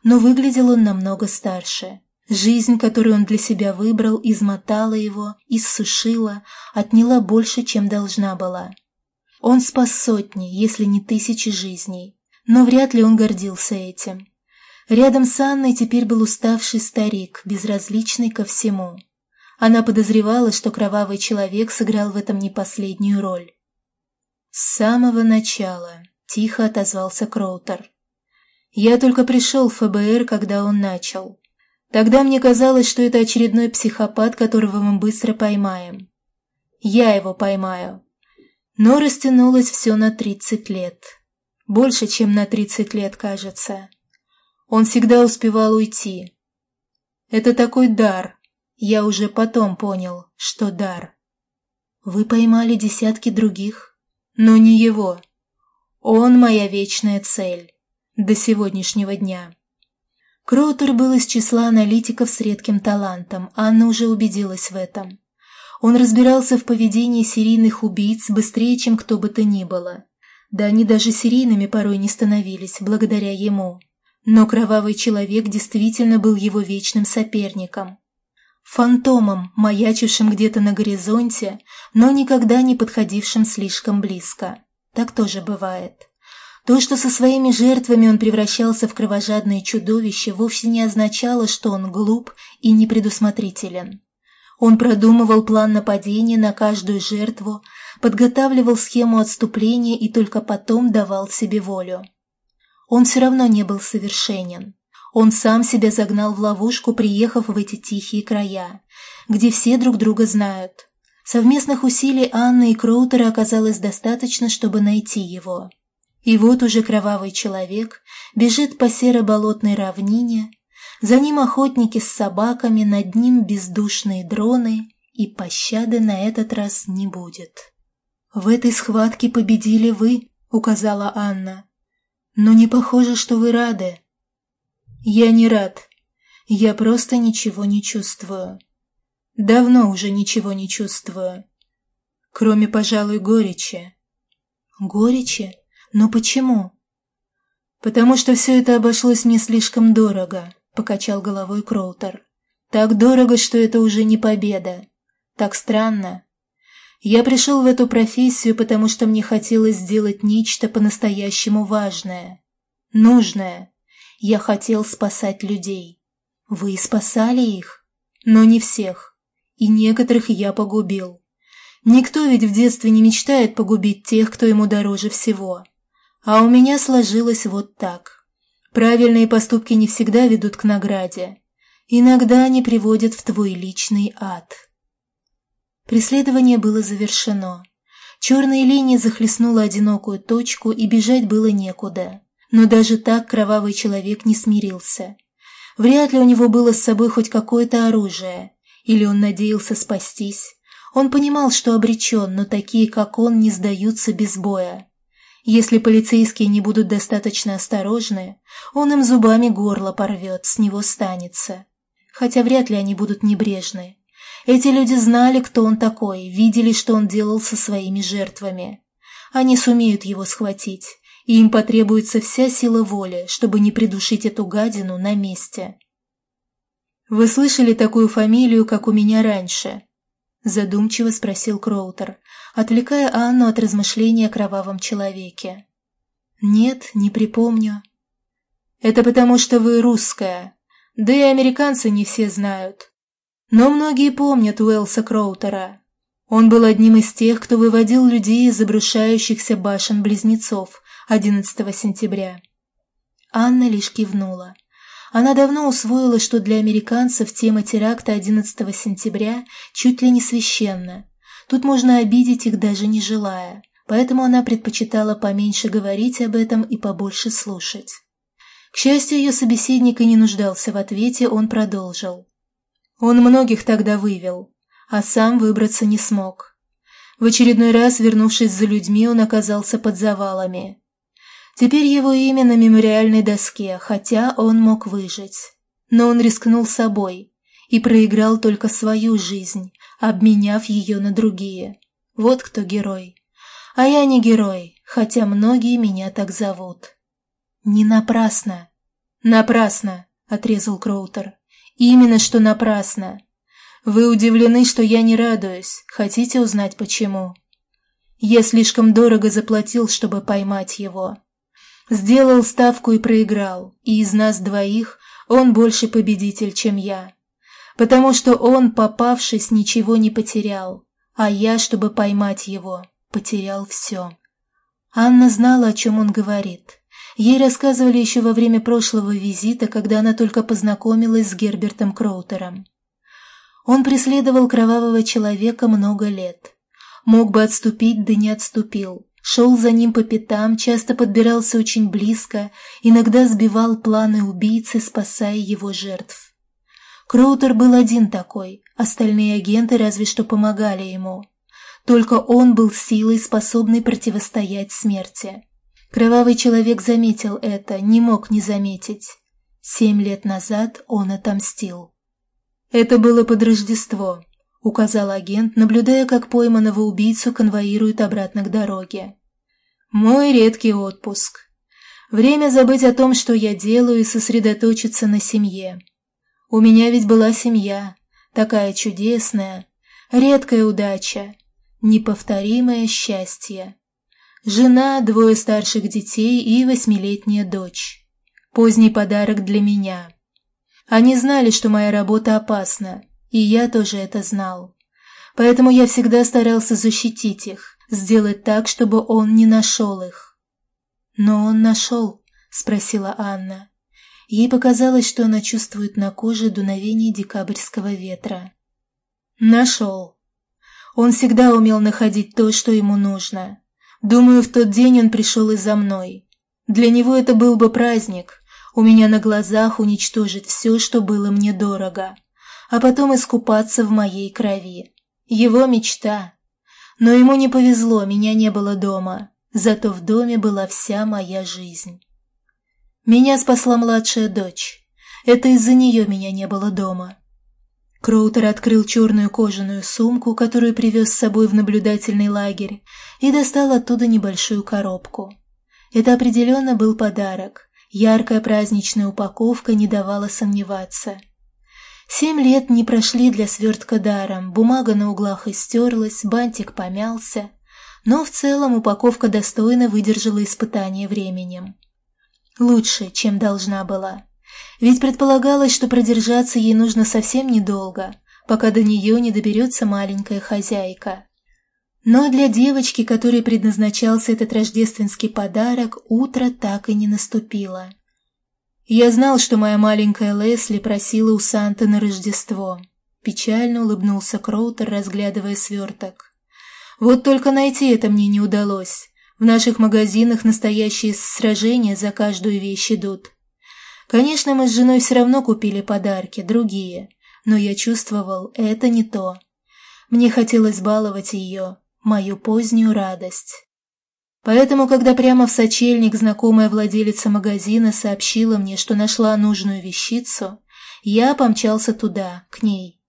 S1: но выглядел он намного старше. Жизнь, которую он для себя выбрал, измотала его, иссушила, отняла больше, чем должна была. Он спас сотни, если не тысячи жизней, но вряд ли он гордился этим. Рядом с Анной теперь был уставший старик, безразличный ко всему. Она подозревала, что кровавый человек сыграл в этом не последнюю роль. «С самого начала», — тихо отозвался Кроутер. «Я только пришел в ФБР, когда он начал. Тогда мне казалось, что это очередной психопат, которого мы быстро поймаем. Я его поймаю. Но растянулось все на тридцать лет. Больше, чем на тридцать лет, кажется. Он всегда успевал уйти. Это такой дар. Я уже потом понял, что дар. Вы поймали десятки других, но не его. Он моя вечная цель. До сегодняшнего дня. Кроутер был из числа аналитиков с редким талантом, Анна уже убедилась в этом. Он разбирался в поведении серийных убийц быстрее, чем кто бы то ни было. Да они даже серийными порой не становились, благодаря ему. Но кровавый человек действительно был его вечным соперником. Фантомом, маячившим где-то на горизонте, но никогда не подходившим слишком близко. Так тоже бывает. То, что со своими жертвами он превращался в кровожадное чудовище, вовсе не означало, что он глуп и непредусмотрителен. Он продумывал план нападения на каждую жертву, подготавливал схему отступления и только потом давал себе волю. Он все равно не был совершенен. Он сам себя загнал в ловушку, приехав в эти тихие края, где все друг друга знают. Совместных усилий Анны и Кроутера оказалось достаточно, чтобы найти его. И вот уже кровавый человек бежит по серо-болотной равнине, за ним охотники с собаками, над ним бездушные дроны, и пощады на этот раз не будет. «В этой схватке победили вы», — указала Анна. «Но не похоже, что вы рады». «Я не рад. Я просто ничего не чувствую. Давно уже ничего не чувствую. Кроме, пожалуй, горечи». «Горечи? Но почему?» «Потому что все это обошлось мне слишком дорого. — покачал головой Кроутер. «Так дорого, что это уже не победа. Так странно. Я пришел в эту профессию, потому что мне хотелось сделать нечто по-настоящему важное, нужное. Я хотел спасать людей. Вы спасали их, но не всех. И некоторых я погубил. Никто ведь в детстве не мечтает погубить тех, кто ему дороже всего. А у меня сложилось вот так». Правильные поступки не всегда ведут к награде. Иногда они приводят в твой личный ад. Преследование было завершено. Черная линия захлестнула одинокую точку, и бежать было некуда. Но даже так кровавый человек не смирился. Вряд ли у него было с собой хоть какое-то оружие, или он надеялся спастись. Он понимал, что обречен, но такие, как он, не сдаются без боя. Если полицейские не будут достаточно осторожны, он им зубами горло порвет, с него станется. Хотя вряд ли они будут небрежны. Эти люди знали, кто он такой, видели, что он делал со своими жертвами. Они сумеют его схватить, и им потребуется вся сила воли, чтобы не придушить эту гадину на месте. «Вы слышали такую фамилию, как у меня раньше?» Задумчиво спросил Кроутер, отвлекая Анну от размышления о кровавом человеке. «Нет, не припомню». «Это потому, что вы русская. Да и американцы не все знают. Но многие помнят Уэлса Кроутера. Он был одним из тех, кто выводил людей из обрушающихся башен-близнецов 11 сентября». Анна лишь кивнула. Она давно усвоила, что для американцев тема теракта 11 сентября чуть ли не священна. Тут можно обидеть их даже не желая, поэтому она предпочитала поменьше говорить об этом и побольше слушать. К счастью, ее собеседник и не нуждался в ответе, он продолжил. Он многих тогда вывел, а сам выбраться не смог. В очередной раз, вернувшись за людьми, он оказался под завалами. Теперь его имя на мемориальной доске, хотя он мог выжить. Но он рискнул собой и проиграл только свою жизнь, обменяв ее на другие. Вот кто герой. А я не герой, хотя многие меня так зовут. Не напрасно. Напрасно, отрезал Кроутер. Именно что напрасно. Вы удивлены, что я не радуюсь. Хотите узнать почему? Я слишком дорого заплатил, чтобы поймать его. Сделал ставку и проиграл, и из нас двоих он больше победитель, чем я. Потому что он, попавшись, ничего не потерял, а я, чтобы поймать его, потерял все. Анна знала, о чем он говорит. Ей рассказывали еще во время прошлого визита, когда она только познакомилась с Гербертом Кроутером. Он преследовал кровавого человека много лет. Мог бы отступить, да не отступил. Шел за ним по пятам, часто подбирался очень близко, иногда сбивал планы убийцы, спасая его жертв. Кроутер был один такой, остальные агенты разве что помогали ему. Только он был силой, способной противостоять смерти. Кровавый человек заметил это, не мог не заметить. Семь лет назад он отомстил. Это было под Рождество, — указал агент, наблюдая, как пойманного убийцу конвоируют обратно к дороге. «Мой редкий отпуск. Время забыть о том, что я делаю, и сосредоточиться на семье. У меня ведь была семья, такая чудесная, редкая удача, неповторимое счастье. Жена, двое старших детей и восьмилетняя дочь. Поздний подарок для меня. Они знали, что моя работа опасна, и я тоже это знал. Поэтому я всегда старался защитить их, сделать так, чтобы он не нашел их. «Но он нашел?» — спросила Анна. Ей показалось, что она чувствует на коже дуновение декабрьского ветра. «Нашел. Он всегда умел находить то, что ему нужно. Думаю, в тот день он пришел и за мной. Для него это был бы праздник, у меня на глазах уничтожить все, что было мне дорого а потом искупаться в моей крови. Его мечта. Но ему не повезло, меня не было дома, зато в доме была вся моя жизнь. Меня спасла младшая дочь. Это из-за нее меня не было дома. Кроутер открыл черную кожаную сумку, которую привез с собой в наблюдательный лагерь, и достал оттуда небольшую коробку. Это определенно был подарок. Яркая праздничная упаковка не давала сомневаться – Семь лет не прошли для свертка даром, бумага на углах истерлась, бантик помялся, но в целом упаковка достойно выдержала испытание временем. Лучше, чем должна была. Ведь предполагалось, что продержаться ей нужно совсем недолго, пока до нее не доберется маленькая хозяйка. Но для девочки, которой предназначался этот рождественский подарок, утро так и не наступило. Я знал, что моя маленькая Лесли просила у Санты на Рождество. Печально улыбнулся Кроутер, разглядывая сверток. Вот только найти это мне не удалось. В наших магазинах настоящие сражения за каждую вещь идут. Конечно, мы с женой все равно купили подарки, другие, но я чувствовал, это не то. Мне хотелось баловать ее, мою позднюю радость. Поэтому, когда прямо в сочельник знакомая владелица магазина сообщила мне, что нашла нужную вещицу, я помчался туда, к ней.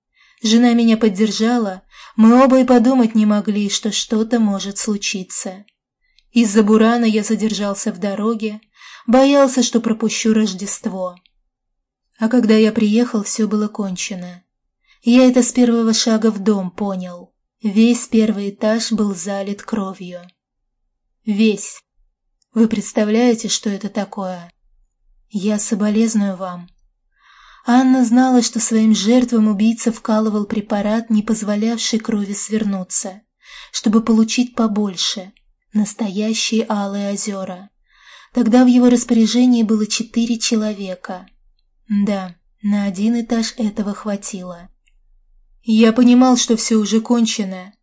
S1: Жена меня поддержала, мы оба и подумать не могли, что что-то может случиться. Из-за бурана я задержался в дороге, боялся, что пропущу Рождество. А когда я приехал, все было кончено. Я это с первого шага в дом понял. Весь первый этаж был залит кровью. Весь. Вы представляете, что это такое? Я соболезную вам. Анна знала, что своим жертвам убийца вкалывал препарат, не позволявший крови свернуться, чтобы получить побольше – Настоящие алые озера. Тогда в его распоряжении было четыре человека. Да, на один этаж этого хватило. Я понимал, что все уже кончено,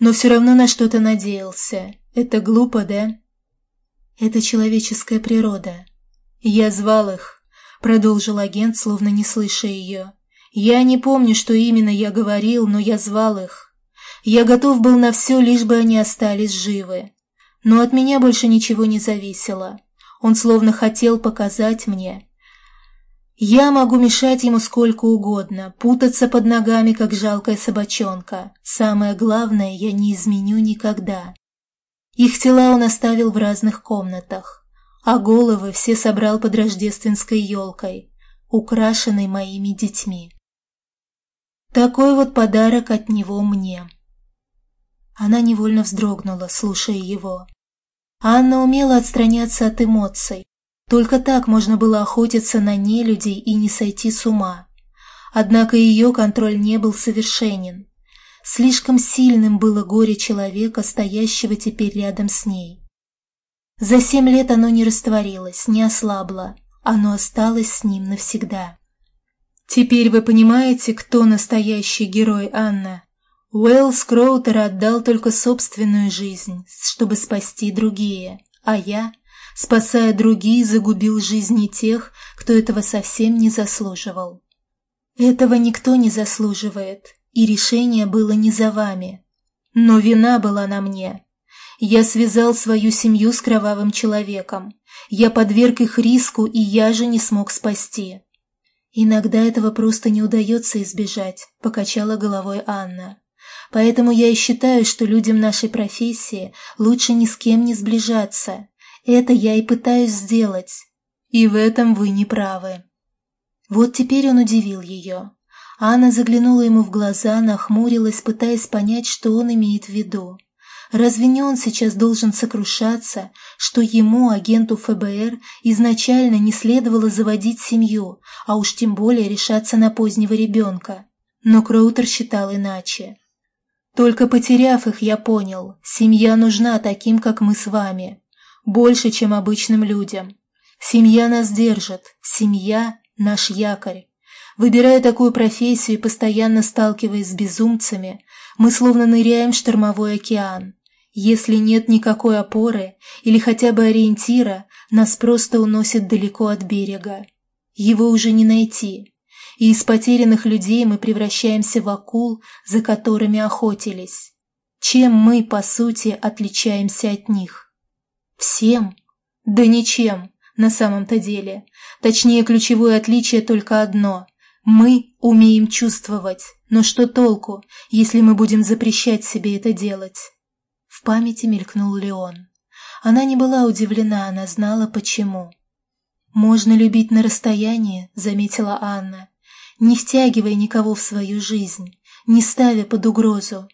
S1: но все равно на что-то надеялся. Это глупо, да? Это человеческая природа. Я звал их, продолжил агент, словно не слыша ее. Я не помню, что именно я говорил, но я звал их. Я готов был на все, лишь бы они остались живы. Но от меня больше ничего не зависело. Он словно хотел показать мне. Я могу мешать ему сколько угодно, путаться под ногами, как жалкая собачонка. Самое главное, я не изменю никогда. Их тела он оставил в разных комнатах, а головы все собрал под рождественской елкой, украшенной моими детьми. Такой вот подарок от него мне. Она невольно вздрогнула, слушая его. Анна умела отстраняться от эмоций. Только так можно было охотиться на нелюдей и не сойти с ума. Однако ее контроль не был совершенен. Слишком сильным было горе человека, стоящего теперь рядом с ней. За семь лет оно не растворилось, не ослабло, оно осталось с ним навсегда. Теперь вы понимаете, кто настоящий герой, Анна? Уэллс Кроутер отдал только собственную жизнь, чтобы спасти другие, а я, спасая другие, загубил жизни тех, кто этого совсем не заслуживал. Этого никто не заслуживает, и решение было не за вами. Но вина была на мне. Я связал свою семью с кровавым человеком. Я подверг их риску, и я же не смог спасти. Иногда этого просто не удается избежать, покачала головой Анна. Поэтому я и считаю, что людям нашей профессии лучше ни с кем не сближаться. Это я и пытаюсь сделать. И в этом вы не правы. Вот теперь он удивил ее. Анна заглянула ему в глаза, нахмурилась, пытаясь понять, что он имеет в виду. Разве не он сейчас должен сокрушаться, что ему, агенту ФБР, изначально не следовало заводить семью, а уж тем более решаться на позднего ребенка? Но Кроутер считал иначе. Только потеряв их, я понял, семья нужна таким, как мы с вами. Больше, чем обычным людям. Семья нас держит, семья – наш якорь. Выбирая такую профессию и постоянно сталкиваясь с безумцами, мы словно ныряем в штормовой океан. Если нет никакой опоры или хотя бы ориентира, нас просто уносит далеко от берега. Его уже не найти и из потерянных людей мы превращаемся в акул, за которыми охотились. Чем мы, по сути, отличаемся от них? Всем? Да ничем, на самом-то деле. Точнее, ключевое отличие только одно. Мы умеем чувствовать, но что толку, если мы будем запрещать себе это делать? В памяти мелькнул Леон. Она не была удивлена, она знала почему. «Можно любить на расстоянии», — заметила Анна, не втягивая никого в свою жизнь, не ставя под угрозу.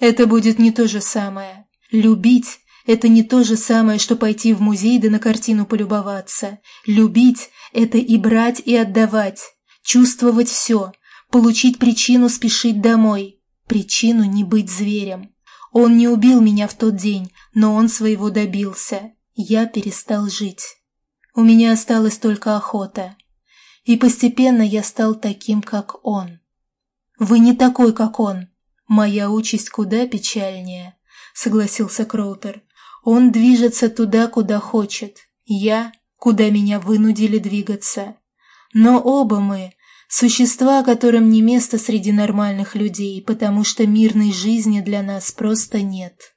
S1: Это будет не то же самое. Любить – это не то же самое, что пойти в музей да на картину полюбоваться. Любить – это и брать, и отдавать, чувствовать все, получить причину спешить домой, причину не быть зверем. Он не убил меня в тот день, но он своего добился. Я перестал жить. У меня осталась только охота. И постепенно я стал таким, как он. Вы не такой, как он. Моя участь куда печальнее, согласился Кроутер. Он движется туда, куда хочет, я, куда меня вынудили двигаться. Но оба мы – существа, которым не место среди нормальных людей, потому что мирной жизни для нас просто нет.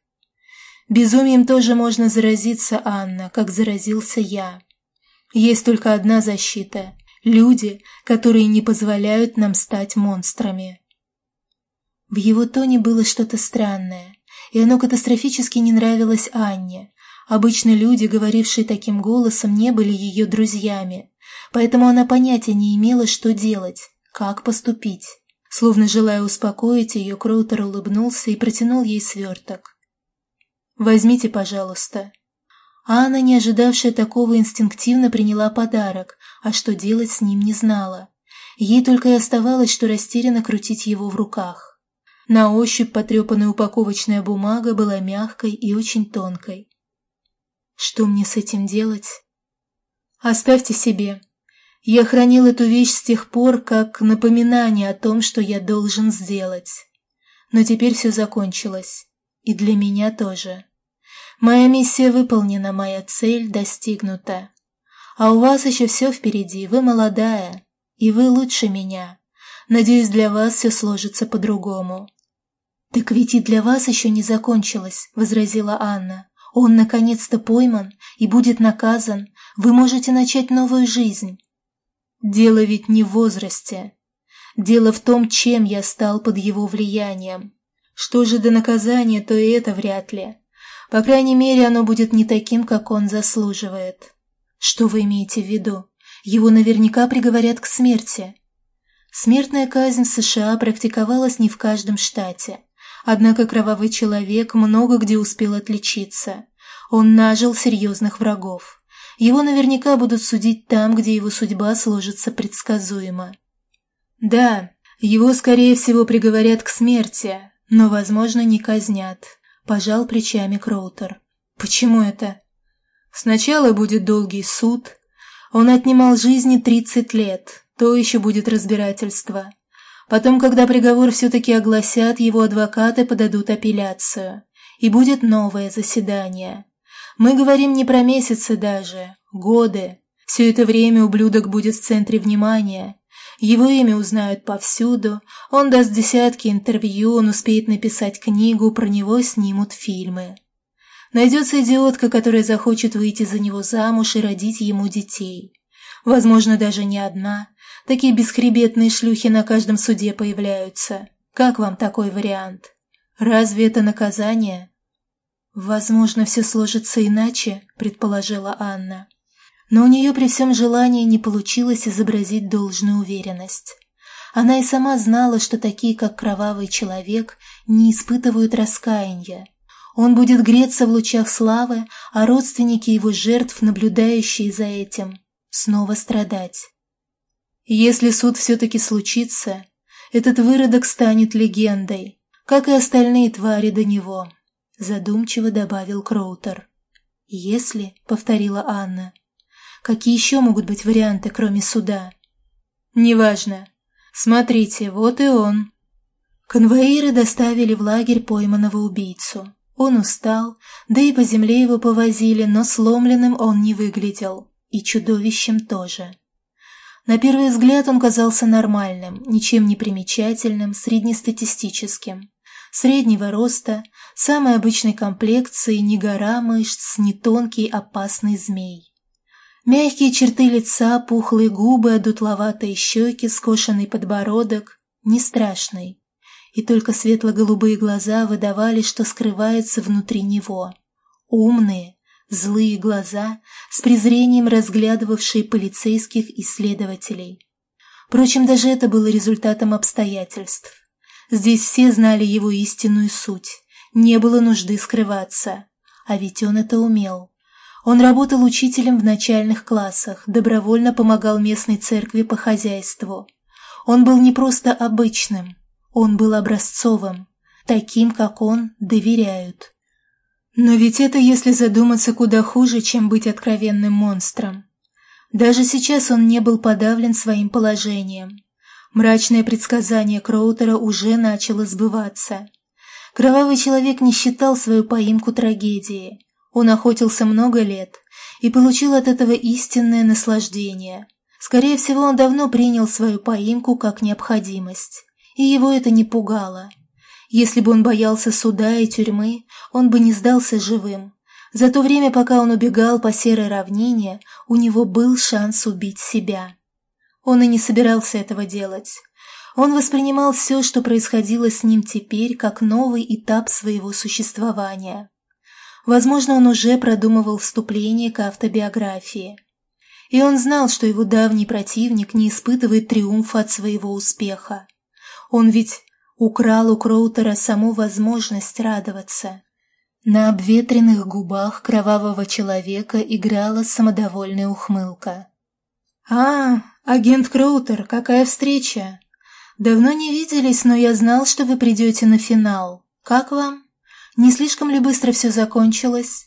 S1: Безумием тоже можно заразиться, Анна, как заразился я. Есть только одна защита – люди, которые не позволяют нам стать монстрами. В его тоне было что-то странное и оно катастрофически не нравилось Анне. Обычно люди, говорившие таким голосом, не были ее друзьями, поэтому она понятия не имела, что делать, как поступить. Словно желая успокоить ее, Кроутер улыбнулся и протянул ей сверток. «Возьмите, пожалуйста». Анна, не ожидавшая такого, инстинктивно приняла подарок, а что делать с ним не знала. Ей только и оставалось, что растерянно крутить его в руках. На ощупь потрепанная упаковочная бумага была мягкой и очень тонкой. Что мне с этим делать? Оставьте себе. Я хранил эту вещь с тех пор, как напоминание о том, что я должен сделать. Но теперь все закончилось. И для меня тоже. Моя миссия выполнена, моя цель достигнута. А у вас еще все впереди, вы молодая, и вы лучше меня. Надеюсь, для вас все сложится по-другому. «Так ведь и для вас еще не закончилось», — возразила Анна. «Он наконец-то пойман и будет наказан. Вы можете начать новую жизнь». «Дело ведь не в возрасте. Дело в том, чем я стал под его влиянием. Что же до наказания, то и это вряд ли. По крайней мере, оно будет не таким, как он заслуживает». «Что вы имеете в виду? Его наверняка приговорят к смерти». Смертная казнь в США практиковалась не в каждом штате. Однако кровавый человек много где успел отличиться. Он нажил серьезных врагов. Его наверняка будут судить там, где его судьба сложится предсказуемо. Да, его, скорее всего, приговорят к смерти, но, возможно, не казнят. Пожал плечами Кроутер. Почему это? Сначала будет долгий суд. Он отнимал жизни 30 лет, то еще будет разбирательство. Потом, когда приговор все-таки огласят, его адвокаты подадут апелляцию. И будет новое заседание. Мы говорим не про месяцы даже, годы. Все это время ублюдок будет в центре внимания. Его имя узнают повсюду, он даст десятки интервью, он успеет написать книгу, про него снимут фильмы. Найдется идиотка, которая захочет выйти за него замуж и родить ему детей. Возможно, даже не одна, Такие бесхребетные шлюхи на каждом суде появляются. Как вам такой вариант? Разве это наказание? Возможно, все сложится иначе, предположила Анна. Но у нее при всем желании не получилось изобразить должную уверенность. Она и сама знала, что такие, как кровавый человек, не испытывают раскаяния. Он будет греться в лучах славы, а родственники его жертв, наблюдающие за этим, снова страдать. Если суд все-таки случится, этот выродок станет легендой, как и остальные твари до него», — задумчиво добавил Кроутер. «Если», — повторила Анна, — «какие еще могут быть варианты, кроме суда?» «Неважно. Смотрите, вот и он». Конвоиры доставили в лагерь пойманного убийцу. Он устал, да и по земле его повозили, но сломленным он не выглядел, и чудовищем тоже. На первый взгляд он казался нормальным, ничем не примечательным, среднестатистическим. Среднего роста, самой обычной комплекции, ни гора мышц, ни тонкий опасный змей. Мягкие черты лица, пухлые губы, одутловатые щеки, скошенный подбородок. Не страшный. И только светло-голубые глаза выдавали, что скрывается внутри него. Умные, злые глаза, с презрением разглядывавшие полицейских исследователей. Впрочем, даже это было результатом обстоятельств. Здесь все знали его истинную суть, не было нужды скрываться. А ведь он это умел. Он работал учителем в начальных классах, добровольно помогал местной церкви по хозяйству. Он был не просто обычным, он был образцовым. Таким, как он, доверяют. Но ведь это, если задуматься, куда хуже, чем быть откровенным монстром. Даже сейчас он не был подавлен своим положением. Мрачное предсказание Кроутера уже начало сбываться. Кровавый человек не считал свою поимку трагедией. Он охотился много лет и получил от этого истинное наслаждение. Скорее всего, он давно принял свою поимку как необходимость, и его это не пугало. Если бы он боялся суда и тюрьмы, он бы не сдался живым. За то время, пока он убегал по серой равнине, у него был шанс убить себя. Он и не собирался этого делать. Он воспринимал все, что происходило с ним теперь, как новый этап своего существования. Возможно, он уже продумывал вступление к автобиографии. И он знал, что его давний противник не испытывает триумфа от своего успеха. Он ведь украл у Кроутера саму возможность радоваться. На обветренных губах кровавого человека играла самодовольная ухмылка. «А, агент Кроутер, какая встреча! Давно не виделись, но я знал, что вы придете на финал. Как вам? Не слишком ли быстро все закончилось?»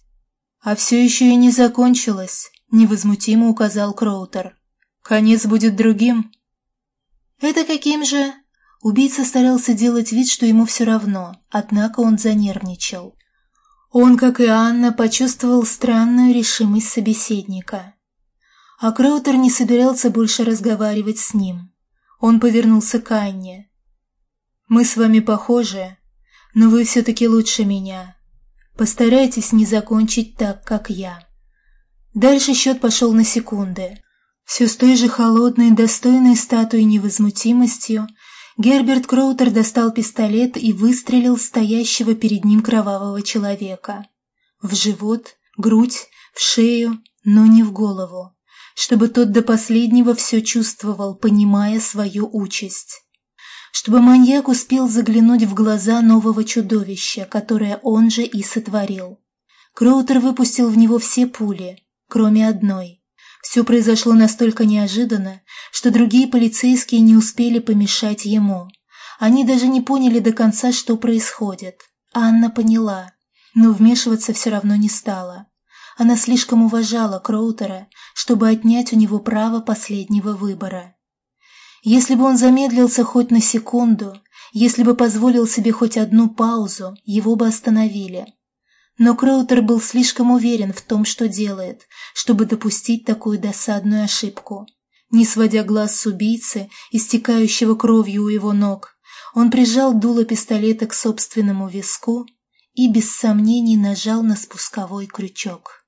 S1: «А все еще и не закончилось», — невозмутимо указал Кроутер. «Конец будет другим». «Это каким же?» Убийца старался делать вид, что ему все равно, однако он занервничал. Он, как и Анна, почувствовал странную решимость собеседника. А Кроутер не собирался больше разговаривать с ним. Он повернулся к Анне. «Мы с вами похожи, но вы все-таки лучше меня. Постарайтесь не закончить так, как я». Дальше счет пошел на секунды. Все с той же холодной, достойной статуей невозмутимостью Герберт Кроутер достал пистолет и выстрелил стоящего перед ним кровавого человека. В живот, грудь, в шею, но не в голову чтобы тот до последнего все чувствовал, понимая свою участь. Чтобы маньяк успел заглянуть в глаза нового чудовища, которое он же и сотворил. Кроутер выпустил в него все пули, кроме одной. Все произошло настолько неожиданно, что другие полицейские не успели помешать ему. Они даже не поняли до конца, что происходит. Анна поняла, но вмешиваться все равно не стала. Она слишком уважала Кроутера, чтобы отнять у него право последнего выбора. Если бы он замедлился хоть на секунду, если бы позволил себе хоть одну паузу, его бы остановили. Но Кроутер был слишком уверен в том, что делает, чтобы допустить такую досадную ошибку. Не сводя глаз с убийцы, истекающего кровью у его ног, он прижал дуло пистолета к собственному виску и без сомнений нажал на спусковой крючок.